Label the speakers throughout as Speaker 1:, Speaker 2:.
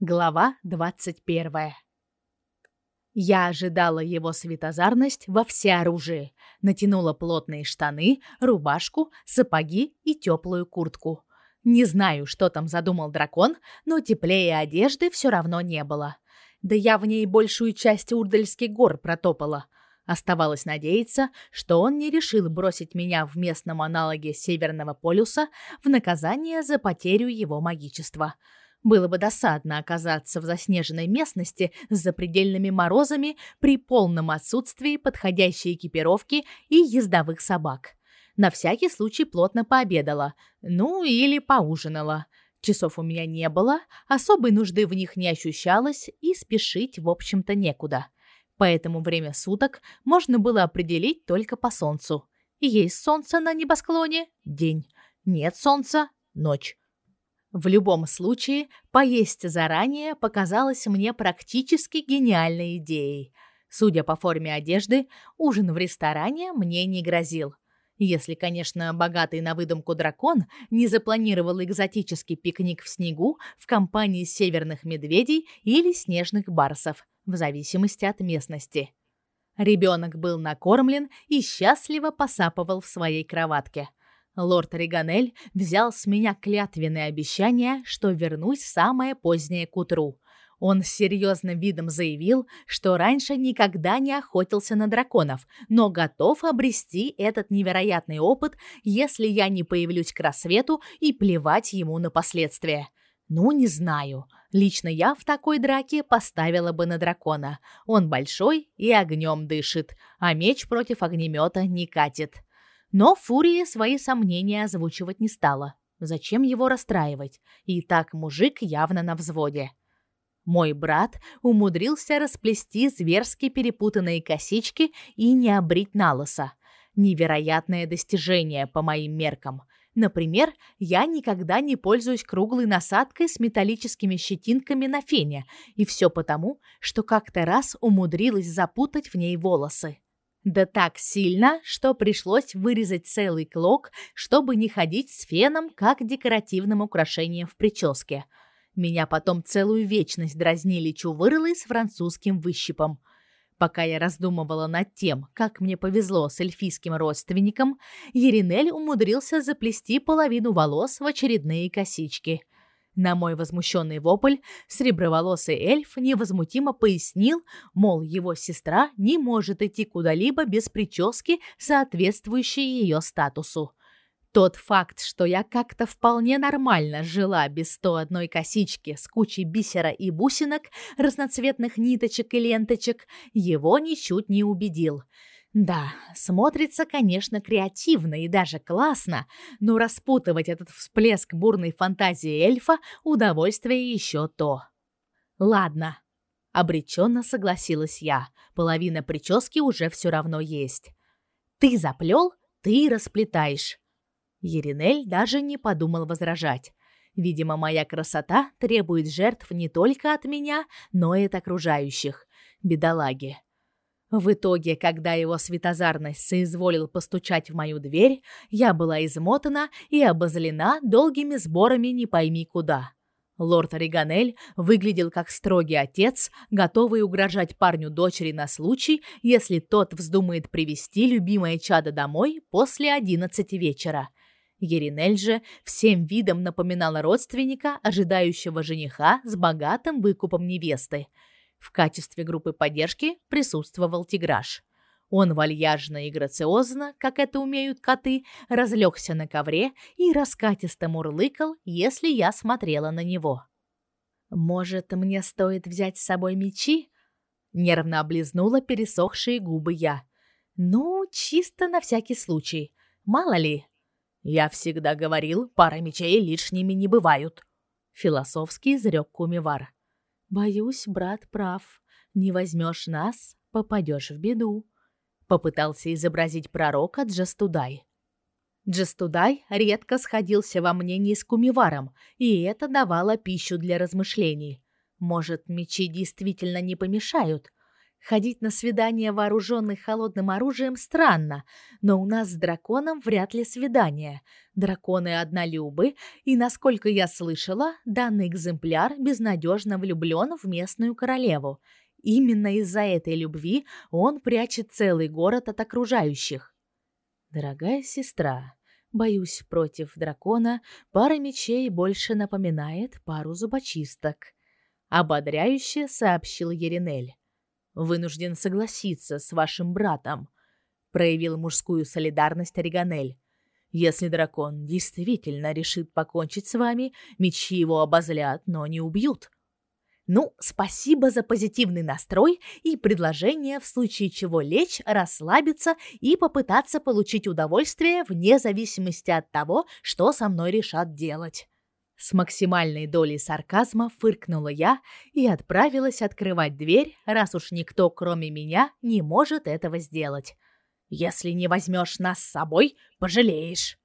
Speaker 1: Глава 21. Я ожидала его светозарность во всеоружии. Натянула плотные штаны, рубашку, сапоги и теплую куртку. Не знаю, что там задумал дракон, но теплее одежды все равно не было. Да я в ней большую часть Урдальских гор протопала. Оставалось надеяться, что он не решил бросить меня в местном аналоге Северного полюса в наказание за потерю его магичества. Было бы досадно оказаться в заснеженной местности с запредельными морозами при полном отсутствии подходящей экипировки и ездовых собак. На всякий случай плотно пообедала, ну или поужинала. Часов у меня не было, особой нужды в них не ощущалось и спешить, в общем-то, некуда. Поэтому время суток можно было определить только по солнцу. Есть солнце на небосклоне – день, нет солнца – ночь. В любом случае, поесть заранее показалось мне практически гениальной идеей. Судя по форме одежды, ужин в ресторане мне не грозил. Если, конечно, богатый на выдумку дракон не запланировал экзотический пикник в снегу в компании северных медведей или снежных барсов, в зависимости от местности. Ребенок был накормлен и счастливо посапывал в своей кроватке. Лорд Риганель взял с меня клятвенное обещание, что вернусь самое позднее к утру. Он с серьезным видом заявил, что раньше никогда не охотился на драконов, но готов обрести этот невероятный опыт, если я не появлюсь к рассвету и плевать ему на последствия. Ну, не знаю. Лично я в такой драке поставила бы на дракона. Он большой и огнем дышит, а меч против огнемета не катит. Но Фурия свои сомнения озвучивать не стала. Зачем его расстраивать? И так мужик явно на взводе. Мой брат умудрился расплести зверски перепутанные косички и не обрить налоса. Невероятное достижение по моим меркам. Например, я никогда не пользуюсь круглой насадкой с металлическими щетинками на фене, и все потому, что как-то раз умудрилась запутать в ней волосы. Да так сильно, что пришлось вырезать целый клок, чтобы не ходить с феном как декоративным украшением в прическе. Меня потом целую вечность дразнили чувырлы с французским выщипом. Пока я раздумывала над тем, как мне повезло с эльфийским родственником, Еринель умудрился заплести половину волос в очередные косички – на мой возмущенный вопль среброволосый эльф невозмутимо пояснил, мол, его сестра не может идти куда-либо без прически, соответствующей ее статусу. Тот факт, что я как-то вполне нормально жила без 101 косички с кучей бисера и бусинок, разноцветных ниточек и ленточек, его ничуть не убедил – да, смотрится, конечно, креативно и даже классно, но распутывать этот всплеск бурной фантазии эльфа удовольствие еще то. Ладно, обреченно согласилась я. Половина прически уже все равно есть. Ты заплел, ты расплетаешь. Еринель даже не подумал возражать. Видимо, моя красота требует жертв не только от меня, но и от окружающих. Бедолаги. В итоге, когда его светозарность соизволил постучать в мою дверь, я была измотана и обозлена долгими сборами не пойми куда. Лорд Риганель выглядел как строгий отец, готовый угрожать парню дочери на случай, если тот вздумает привести любимое чадо домой после одиннадцати вечера. Еринель же всем видом напоминала родственника, ожидающего жениха с богатым выкупом невесты – в качестве группы поддержки присутствовал Тиграш. Он вальяжно и грациозно, как это умеют коты, разлегся на ковре и раскатисто мурлыкал, если я смотрела на него. «Может, мне стоит взять с собой мечи?» Нервно облизнула пересохшие губы я. «Ну, чисто на всякий случай. Мало ли». «Я всегда говорил, пара мечей лишними не бывают», — философски изрек Кумивар. Боюсь, брат прав. Не возьмешь нас, попадешь в беду. Попытался изобразить пророка Джастудай. Джастудай редко сходился во мнении с Кумиваром, и это давало пищу для размышлений. Может, мечи действительно не помешают? Ходить на свидание вооруженный холодным оружием странно, но у нас с драконом вряд ли свидание. Драконы однолюбы, и, насколько я слышала, данный экземпляр безнадежно влюблен в местную королеву. Именно из-за этой любви он прячет целый город от окружающих. Дорогая сестра, боюсь, против дракона пара мечей больше напоминает пару зубочисток, ободряюще сообщил Еринель вынужден согласиться с вашим братом, проявил мужскую солидарность Риганель. Если дракон действительно решит покончить с вами, мечи его обозлят, но не убьют. Ну, спасибо за позитивный настрой и предложение в случае чего лечь, расслабиться и попытаться получить удовольствие вне зависимости от того, что со мной решат делать. С максимальной долей сарказма фыркнула я и отправилась открывать дверь, раз уж никто, кроме меня, не может этого сделать. Если не возьмешь нас с собой, пожалеешь.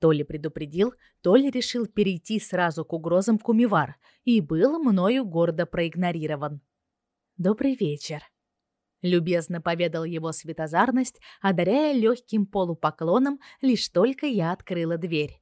Speaker 1: То ли предупредил, то ли решил перейти сразу к угрозам Кумивар и был мною гордо проигнорирован. Добрый вечер, любезно поведал его светозарность, одаряя легким полупоклоном, лишь только я открыла дверь.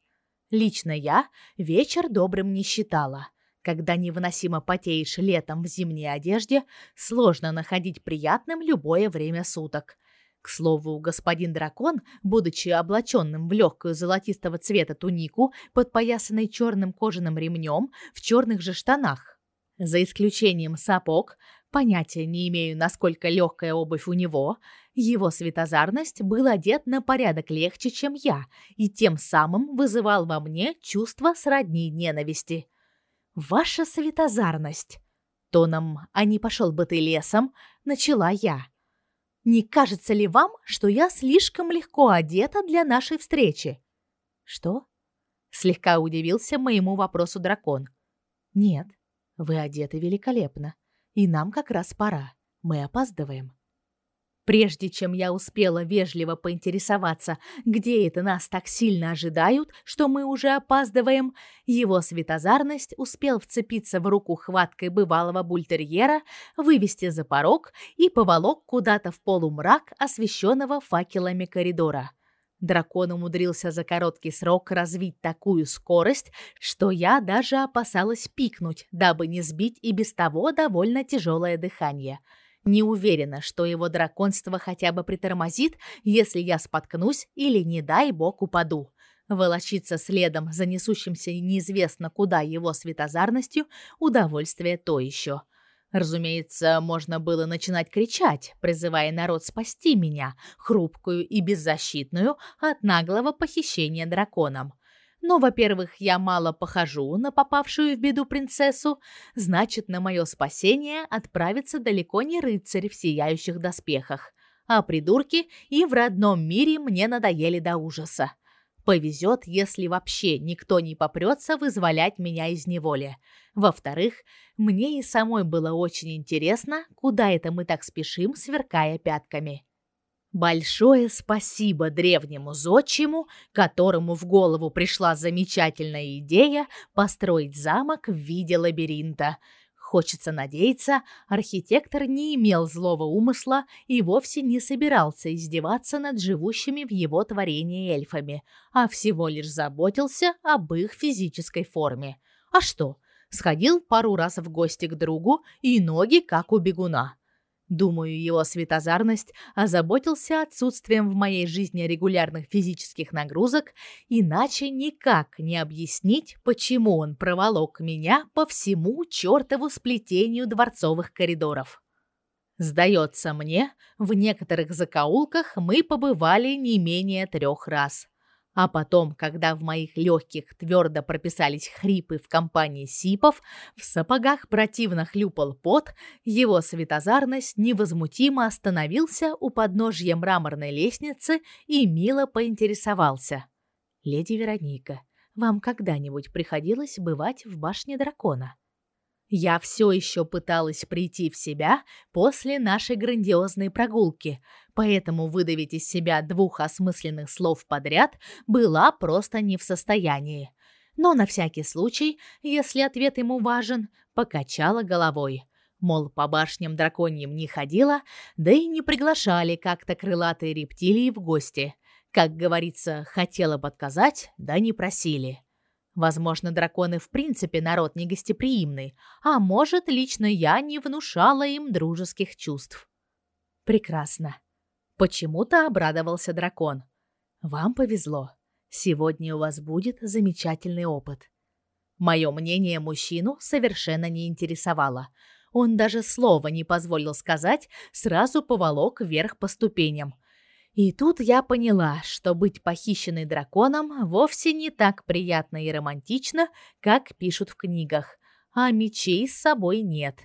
Speaker 1: Лично я вечер добрым не считала. Когда невыносимо потеешь летом в зимней одежде, сложно находить приятным любое время суток. К слову, господин дракон, будучи облаченным в легкую золотистого цвета тунику, подпоясанной черным кожаным ремнем, в черных же штанах, за исключением сапог, понятия не имею, насколько легкая обувь у него, его светозарность был одет на порядок легче, чем я, и тем самым вызывал во мне чувство сродни ненависти. Ваша светозарность, тоном "А не пошел бы ты лесом", начала я. Не кажется ли вам, что я слишком легко одета для нашей встречи? Что? Слегка удивился моему вопросу дракон. Нет, вы одеты великолепно, и нам как раз пора. Мы опаздываем. Прежде чем я успела вежливо поинтересоваться, где это нас так сильно ожидают, что мы уже опаздываем, его светозарность успел вцепиться в руку хваткой бывалого бультерьера, вывести за порог и поволок куда-то в полумрак освещенного факелами коридора. Дракон умудрился за короткий срок развить такую скорость, что я даже опасалась пикнуть, дабы не сбить и без того довольно тяжелое дыхание – не уверена, что его драконство хотя бы притормозит, если я споткнусь или, не дай бог, упаду. Волочиться следом за несущимся неизвестно куда его светозарностью – удовольствие то еще. Разумеется, можно было начинать кричать, призывая народ спасти меня, хрупкую и беззащитную, от наглого похищения драконом – но, во-первых, я мало похожу на попавшую в беду принцессу, значит, на мое спасение отправится далеко не рыцарь в сияющих доспехах, а придурки и в родном мире мне надоели до ужаса. Повезет, если вообще никто не попрется вызволять меня из неволи. Во-вторых, мне и самой было очень интересно, куда это мы так спешим, сверкая пятками. Большое спасибо древнему зодчему, которому в голову пришла замечательная идея построить замок в виде лабиринта. Хочется надеяться, архитектор не имел злого умысла и вовсе не собирался издеваться над живущими в его творении эльфами, а всего лишь заботился об их физической форме. А что? Сходил пару раз в гости к другу, и ноги как у бегуна. Думаю, его светозарность озаботился отсутствием в моей жизни регулярных физических нагрузок, иначе никак не объяснить, почему он проволок меня по всему чертову сплетению дворцовых коридоров. Сдается мне, в некоторых закоулках мы побывали не менее трех раз. А потом, когда в моих легких твердо прописались хрипы в компании сипов, в сапогах противно хлюпал пот, его светозарность невозмутимо остановился у подножья мраморной лестницы и мило поинтересовался: "Леди Вероника, вам когда-нибудь приходилось бывать в башне дракона?" Я все еще пыталась прийти в себя после нашей грандиозной прогулки, поэтому выдавить из себя двух осмысленных слов подряд была просто не в состоянии. Но на всякий случай, если ответ ему важен, покачала головой. Мол, по башням драконьим не ходила, да и не приглашали как-то крылатые рептилии в гости. Как говорится, хотела бы отказать, да не просили. Возможно, драконы в принципе народ негостеприимный, а может, лично я не внушала им дружеских чувств. Прекрасно. Почему-то обрадовался дракон. Вам повезло. Сегодня у вас будет замечательный опыт. Мое мнение мужчину совершенно не интересовало. Он даже слова не позволил сказать, сразу поволок вверх по ступеням. И тут я поняла, что быть похищенной драконом вовсе не так приятно и романтично, как пишут в книгах, а мечей с собой нет.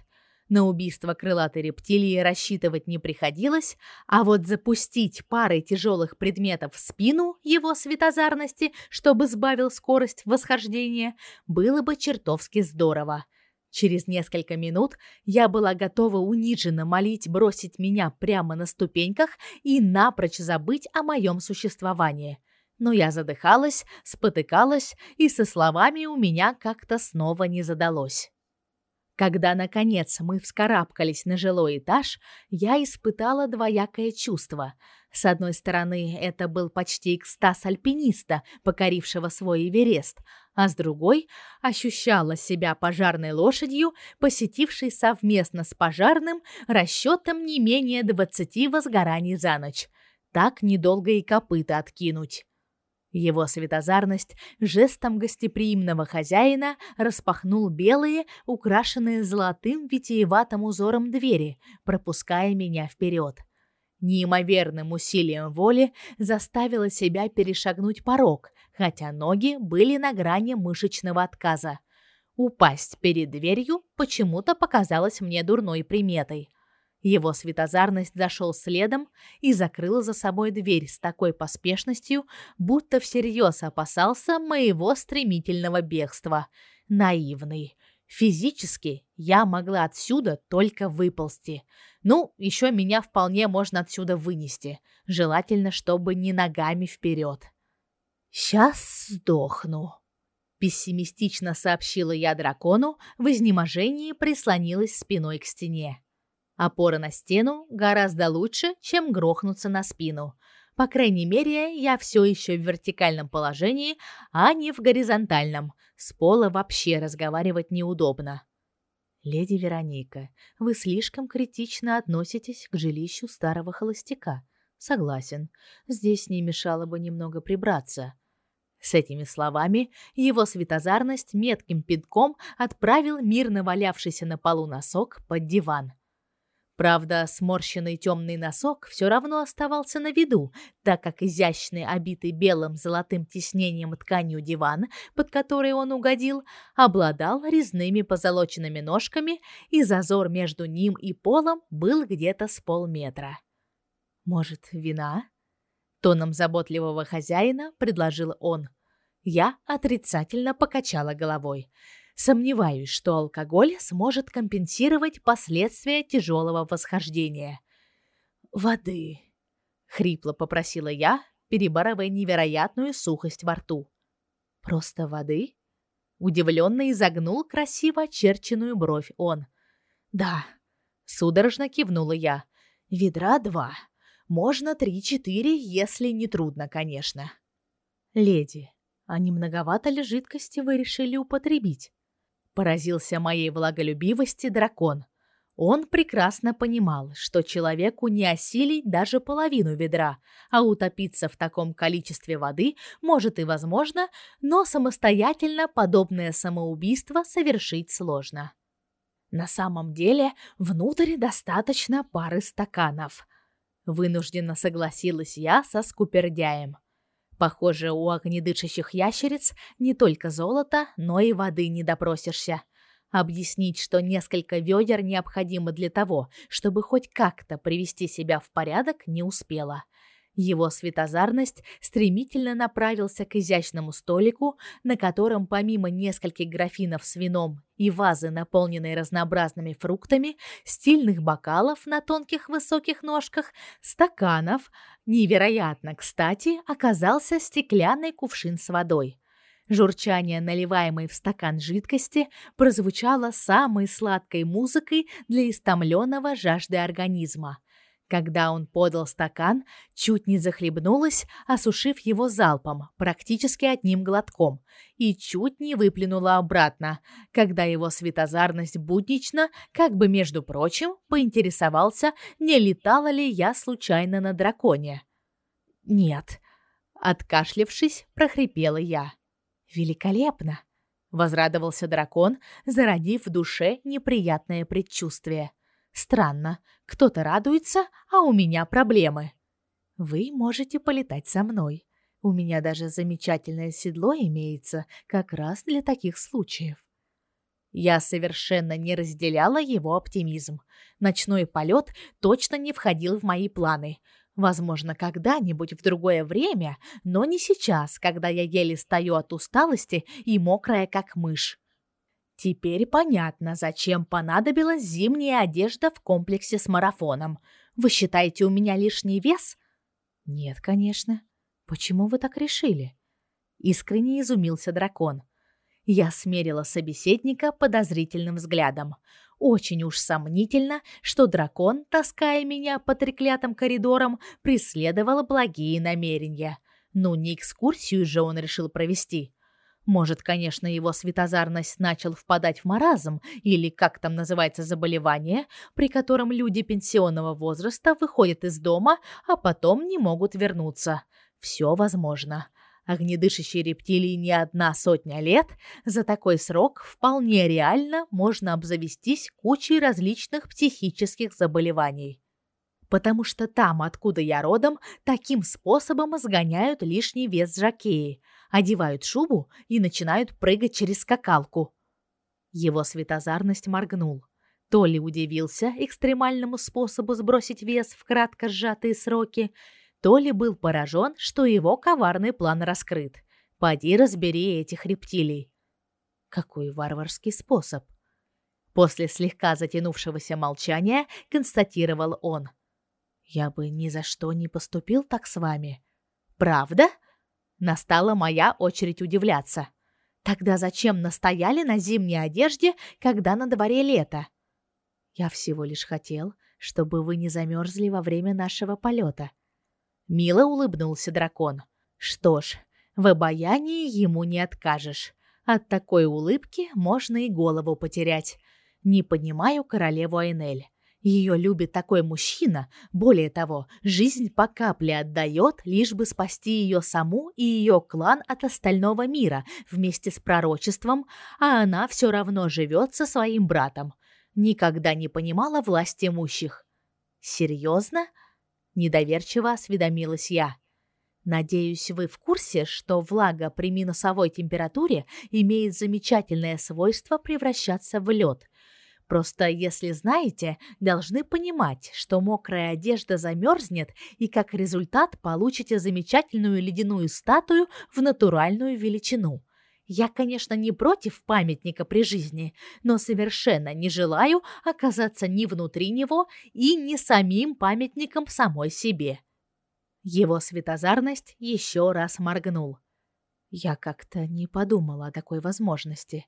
Speaker 1: На убийство крылатой рептилии рассчитывать не приходилось, а вот запустить парой тяжелых предметов в спину его светозарности, чтобы сбавил скорость восхождения, было бы чертовски здорово. Через несколько минут я была готова униженно молить бросить меня прямо на ступеньках и напрочь забыть о моем существовании. Но я задыхалась, спотыкалась, и со словами у меня как-то снова не задалось. Когда, наконец, мы вскарабкались на жилой этаж, я испытала двоякое чувство. С одной стороны, это был почти экстаз альпиниста, покорившего свой Эверест, а с другой ощущала себя пожарной лошадью, посетившей совместно с пожарным расчетом не менее двадцати возгораний за ночь. Так недолго и копыта откинуть. Его светозарность жестом гостеприимного хозяина распахнул белые, украшенные золотым витиеватым узором двери, пропуская меня вперед. Неимоверным усилием воли заставила себя перешагнуть порог, хотя ноги были на грани мышечного отказа. Упасть перед дверью почему-то показалось мне дурной приметой – его светозарность зашел следом и закрыл за собой дверь с такой поспешностью, будто всерьез опасался моего стремительного бегства. Наивный. Физически я могла отсюда только выползти. Ну, еще меня вполне можно отсюда вынести. Желательно, чтобы не ногами вперед. «Сейчас сдохну», — пессимистично сообщила я дракону, в изнеможении прислонилась спиной к стене. Опора на стену гораздо лучше, чем грохнуться на спину. По крайней мере, я все еще в вертикальном положении, а не в горизонтальном. С пола вообще разговаривать неудобно. Леди Вероника, вы слишком критично относитесь к жилищу старого холостяка. Согласен. Здесь не мешало бы немного прибраться. С этими словами его светозарность метким пинком отправил мирно валявшийся на полу носок под диван. Правда, сморщенный темный носок все равно оставался на виду, так как изящный, обитый белым золотым тиснением тканью диван, под который он угодил, обладал резными позолоченными ножками, и зазор между ним и полом был где-то с полметра. «Может, вина?» Тоном заботливого хозяина предложил он. Я отрицательно покачала головой. Сомневаюсь, что алкоголь сможет компенсировать последствия тяжелого восхождения. Воды, хрипло попросила я, перебарывая невероятную сухость во рту. Просто воды? Удивленно изогнул красиво очерченную бровь он. Да, судорожно кивнула я. Ведра два. Можно три-четыре, если не трудно, конечно. Леди, а не многовато ли жидкости вы решили употребить? Поразился моей влаголюбивости дракон. Он прекрасно понимал, что человеку не осилить даже половину ведра, а утопиться в таком количестве воды может и возможно, но самостоятельно подобное самоубийство совершить сложно. На самом деле, внутрь достаточно пары стаканов. Вынужденно согласилась я со скупердяем. Похоже, у огнедышащих ящериц не только золота, но и воды не допросишься. Объяснить, что несколько ведер необходимо для того, чтобы хоть как-то привести себя в порядок, не успела. Его светозарность стремительно направился к изящному столику, на котором помимо нескольких графинов с вином и вазы, наполненной разнообразными фруктами, стильных бокалов на тонких высоких ножках, стаканов, невероятно, кстати, оказался стеклянный кувшин с водой. Журчание наливаемой в стакан жидкости прозвучало самой сладкой музыкой для истомленного жажды организма. Когда он подал стакан, чуть не захлебнулась, осушив его залпом, практически одним глотком, и чуть не выплюнула обратно, когда его светозарность буднично, как бы между прочим, поинтересовался, не летала ли я случайно на драконе. «Нет», — откашлившись, прохрипела я. «Великолепно!» — возрадовался дракон, зародив в душе неприятное предчувствие. «Странно, кто-то радуется, а у меня проблемы. Вы можете полетать со мной. У меня даже замечательное седло имеется как раз для таких случаев». Я совершенно не разделяла его оптимизм. Ночной полет точно не входил в мои планы — Возможно, когда-нибудь в другое время, но не сейчас, когда я еле стою от усталости и мокрая как мышь. Теперь понятно, зачем понадобилась зимняя одежда в комплексе с марафоном. Вы считаете, у меня лишний вес? Нет, конечно. Почему вы так решили? Искренне изумился дракон. Я смерила собеседника подозрительным взглядом. Очень уж сомнительно, что дракон, таская меня по треклятым коридорам, преследовал благие намерения. Ну, не экскурсию же он решил провести. Может, конечно, его светозарность начал впадать в маразм, или как там называется заболевание, при котором люди пенсионного возраста выходят из дома, а потом не могут вернуться. Все возможно огнедышащей рептилии не одна сотня лет, за такой срок вполне реально можно обзавестись кучей различных психических заболеваний. Потому что там, откуда я родом, таким способом сгоняют лишний вес жакеи, одевают шубу и начинают прыгать через скакалку. Его светозарность моргнул. То ли удивился экстремальному способу сбросить вес в кратко сжатые сроки, то ли был поражен, что его коварный план раскрыт. Поди разбери этих рептилий. Какой варварский способ. После слегка затянувшегося молчания констатировал он. Я бы ни за что не поступил так с вами. Правда? Настала моя очередь удивляться. Тогда зачем настояли на зимней одежде, когда на дворе лето? Я всего лишь хотел, чтобы вы не замерзли во время нашего полета. Мило улыбнулся дракон. Что ж, в обаянии ему не откажешь. От такой улыбки можно и голову потерять. Не понимаю королеву Айнель. Ее любит такой мужчина, более того, жизнь по капле отдает, лишь бы спасти ее саму и ее клан от остального мира вместе с пророчеством, а она все равно живет со своим братом. Никогда не понимала власти имущих. Серьезно? Недоверчиво осведомилась я. Надеюсь, вы в курсе, что влага при минусовой температуре имеет замечательное свойство превращаться в лед. Просто, если знаете, должны понимать, что мокрая одежда замерзнет, и как результат получите замечательную ледяную статую в натуральную величину. Я, конечно, не против памятника при жизни, но совершенно не желаю оказаться ни внутри него и ни самим памятником самой себе. Его светозарность еще раз моргнул. Я как-то не подумала о такой возможности,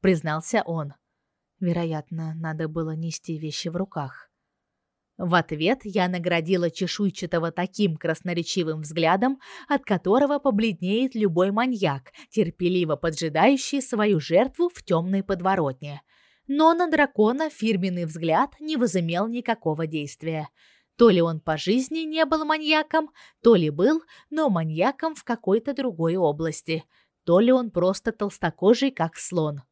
Speaker 1: признался он. Вероятно, надо было нести вещи в руках. В ответ я наградила чешуйчатого таким красноречивым взглядом, от которого побледнеет любой маньяк, терпеливо поджидающий свою жертву в темной подворотне. Но на дракона фирменный взгляд не возымел никакого действия. То ли он по жизни не был маньяком, то ли был, но маньяком в какой-то другой области, то ли он просто толстокожий, как слон.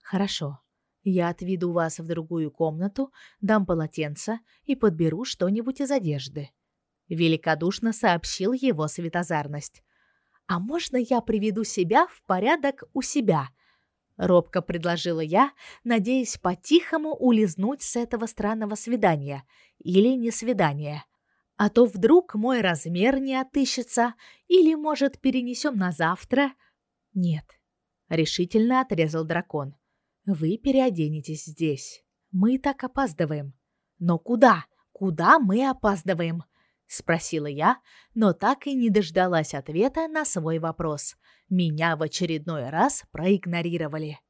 Speaker 1: Хорошо, я отведу вас в другую комнату, дам полотенце и подберу что-нибудь из одежды, великодушно сообщил его светозарность. А можно я приведу себя в порядок у себя? робко предложила я, надеясь по-тихому улизнуть с этого странного свидания или не свидания. А то вдруг мой размер не отыщется или, может, перенесем на завтра? Нет, решительно отрезал дракон. Вы переоденетесь здесь. Мы так опаздываем. Но куда? Куда мы опаздываем? спросила я, но так и не дождалась ответа на свой вопрос. Меня в очередной раз проигнорировали.